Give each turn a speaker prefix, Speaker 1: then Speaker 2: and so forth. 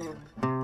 Speaker 1: Mm-hmm.